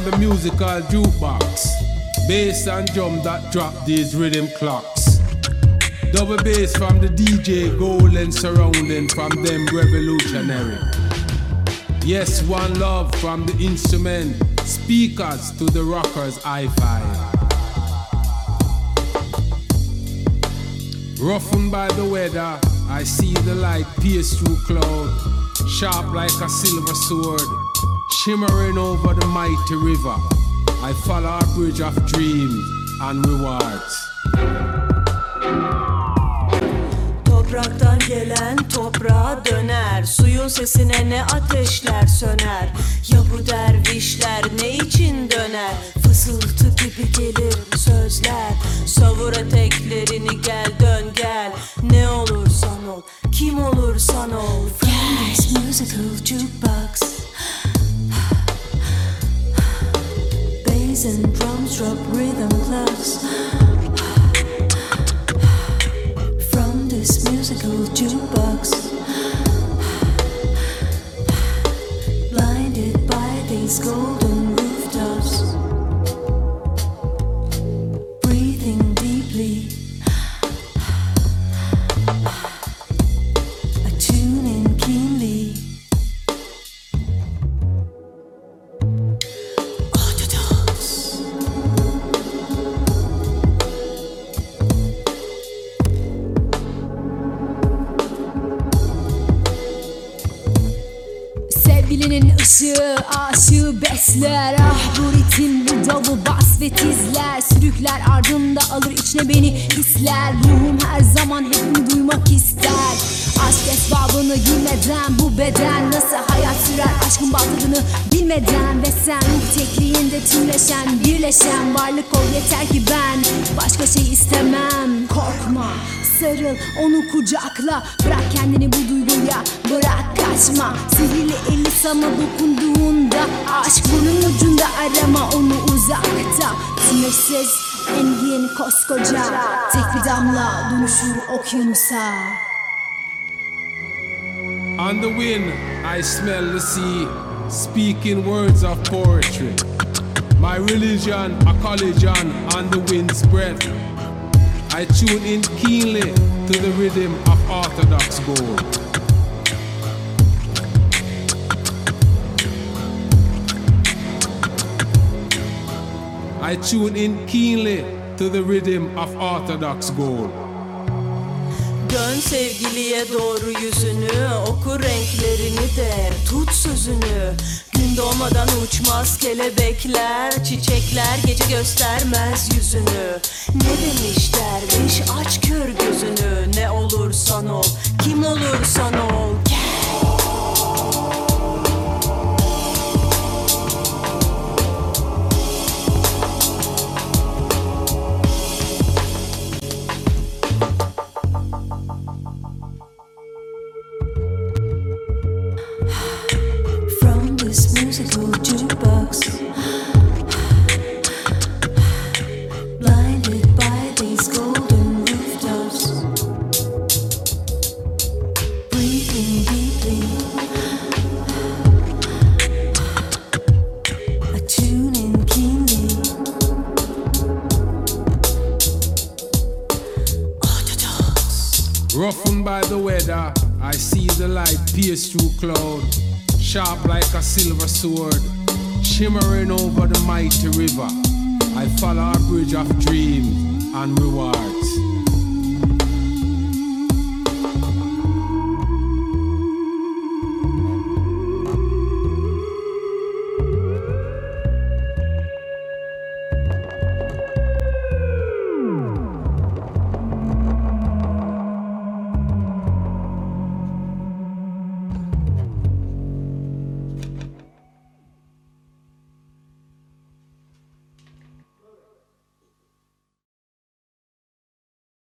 on the musical jukebox. Bass and drum that drop these rhythm clocks. Double bass from the DJ, golden surrounding from them revolutionary. Yes, one love from the instrument, speakers to the rockers, hi-fi. Roughened by the weather, I see the light pierce through cloud, sharp like a silver sword, shimmering over the mighty river. I follow a bridge of dreams and rewards. Topraktan gelen toprağa döner Suyun sesine ne ateşler söner Ya bu dervişler is golden. Sevgilinin ışığı aşığı besler. Ah bu ritim bu davul bas ve tizler. Sürükler ardında alır içine beni hisler. Ruhum her zaman hep bunu duymak ister. Aşk esbabını giymeden bu beden Nasıl hayat sürer? Aşkın bahtını bilmeden Ve sen tekliğinde tümleşen birleşen Varlık ol yeter ki ben. Başka şey istemem. Korkma sarıl onu kucakla. Bırak kendini bu duyguya bırak kaçma. Sihirli eli sana dokunduğunda Aşk bunun ucunda. Arama onu uzakta. Sınırsız engin koskoca. Tek bir damla dönüşür okyanusa. On the wind, I smell the sea, speaking words of poetry. My religion, a collision on the wind's breath. I tune in keenly to the rhythm of orthodox gold. I tune in keenly to the rhythm of orthodox gold. Dön sevgiliye doğru yüzünü Oku renklerini de tut sözünü. Gün doğmadan uçmaz kelebekler Çiçekler gece göstermez yüzünü. Ne demiş derviş aç kör gözünü. Ne olursan ol kim olursan ol Roughened by the weather, I see the light pierce through cloud, sharp like a silver sword, shimmering over the mighty river. I follow a bridge of dreams and rewards.